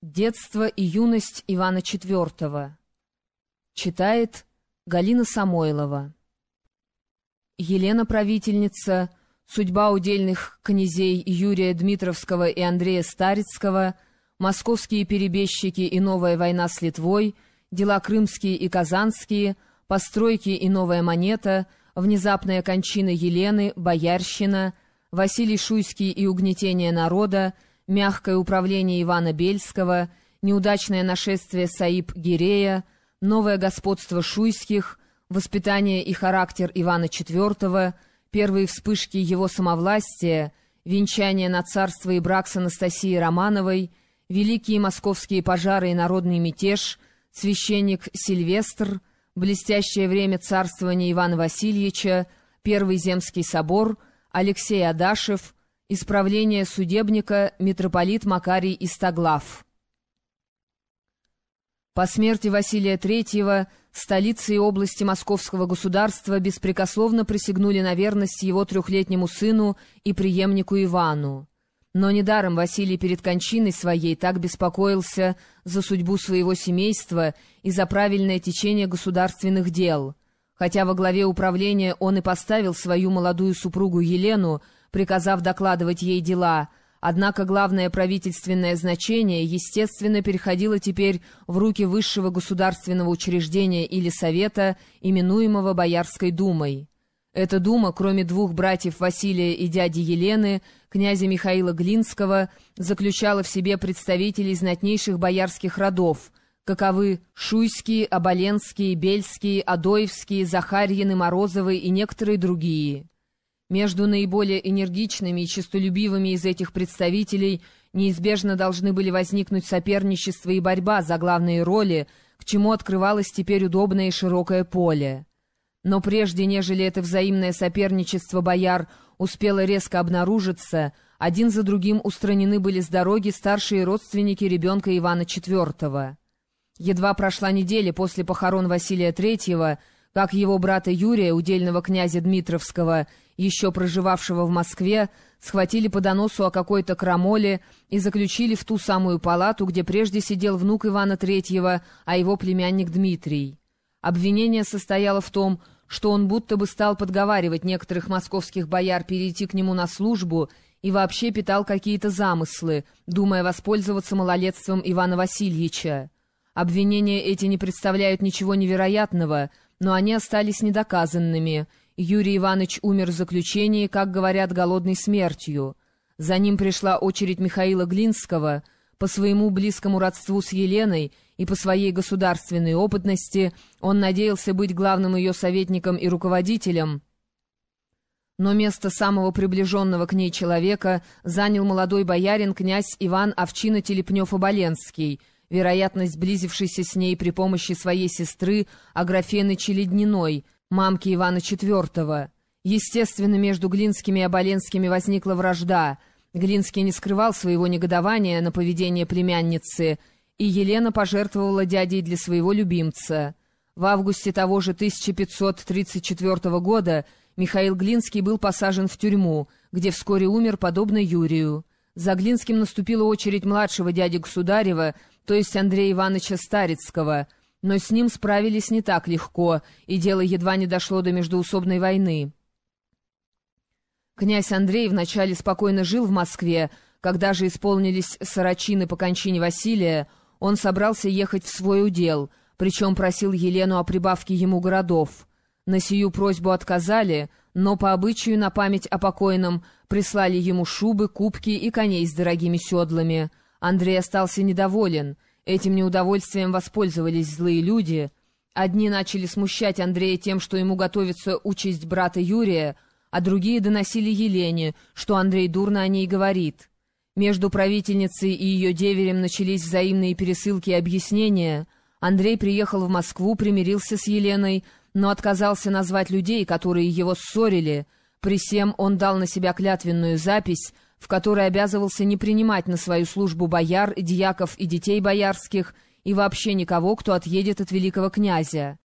Детство и юность Ивана IV. Читает Галина Самойлова. Елена Правительница, судьба удельных князей Юрия Дмитровского и Андрея Старицкого, московские перебежчики и новая война с Литвой, дела крымские и казанские, постройки и новая монета, внезапная кончина Елены, боярщина, Василий Шуйский и угнетение народа, мягкое управление Ивана Бельского, неудачное нашествие Саиб-Гирея, новое господство шуйских, воспитание и характер Ивана IV, первые вспышки его самовластия, венчание на царство и брак с Анастасией Романовой, великие московские пожары и народный мятеж, священник Сильвестр, блестящее время царствования Ивана Васильевича, Первый Земский собор, Алексей Адашев — Исправление судебника митрополит Макарий Истоглав. По смерти Василия III столицы и области Московского государства беспрекословно присягнули на верность его трехлетнему сыну и преемнику Ивану. Но недаром Василий перед кончиной своей так беспокоился за судьбу своего семейства и за правильное течение государственных дел. Хотя во главе управления он и поставил свою молодую супругу Елену, приказав докладывать ей дела, однако главное правительственное значение, естественно, переходило теперь в руки высшего государственного учреждения или совета, именуемого Боярской думой. Эта дума, кроме двух братьев Василия и дяди Елены, князя Михаила Глинского, заключала в себе представителей знатнейших боярских родов, каковы Шуйские, Оболенские, Бельские, Адоевские, Захарьины, Морозовы и некоторые другие. Между наиболее энергичными и честолюбивыми из этих представителей неизбежно должны были возникнуть соперничество и борьба за главные роли, к чему открывалось теперь удобное и широкое поле. Но прежде, нежели это взаимное соперничество бояр успело резко обнаружиться, один за другим устранены были с дороги старшие родственники ребенка Ивана IV. Едва прошла неделя после похорон Василия III, как его брата Юрия, удельного князя Дмитровского, еще проживавшего в Москве, схватили по доносу о какой-то крамоле и заключили в ту самую палату, где прежде сидел внук Ивана Третьего, а его племянник Дмитрий. Обвинение состояло в том, что он будто бы стал подговаривать некоторых московских бояр перейти к нему на службу и вообще питал какие-то замыслы, думая воспользоваться малолетством Ивана Васильевича. Обвинения эти не представляют ничего невероятного, но они остались недоказанными. Юрий Иванович умер в заключении, как говорят, голодной смертью. За ним пришла очередь Михаила Глинского. По своему близкому родству с Еленой и по своей государственной опытности он надеялся быть главным ее советником и руководителем, но место самого приближенного к ней человека занял молодой боярин князь Иван Овчина-Телепнев-Оболенский — вероятность близившейся с ней при помощи своей сестры Аграфены Челедниной, мамки Ивана IV. Естественно, между Глинскими и Оболенскими возникла вражда. Глинский не скрывал своего негодования на поведение племянницы, и Елена пожертвовала дядей для своего любимца. В августе того же 1534 года Михаил Глинский был посажен в тюрьму, где вскоре умер, подобно Юрию. За Глинским наступила очередь младшего дяди Государева, то есть Андрея Ивановича Старицкого, но с ним справились не так легко, и дело едва не дошло до междоусобной войны. Князь Андрей вначале спокойно жил в Москве, когда же исполнились сорочины по кончине Василия, он собрался ехать в свой удел, причем просил Елену о прибавке ему городов. На сию просьбу отказали, но по обычаю на память о покойном прислали ему шубы, кубки и коней с дорогими седлами. Андрей остался недоволен. Этим неудовольствием воспользовались злые люди. Одни начали смущать Андрея тем, что ему готовится участь брата Юрия, а другие доносили Елене, что Андрей дурно о ней говорит. Между правительницей и ее деверем начались взаимные пересылки и объяснения. Андрей приехал в Москву, примирился с Еленой, но отказался назвать людей, которые его ссорили. При всем он дал на себя клятвенную запись, в которой обязывался не принимать на свою службу бояр, дьяков и детей боярских и вообще никого, кто отъедет от великого князя.